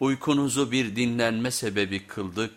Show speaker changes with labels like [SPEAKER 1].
[SPEAKER 1] uykunuzu bir dinlenme sebebi kıldık.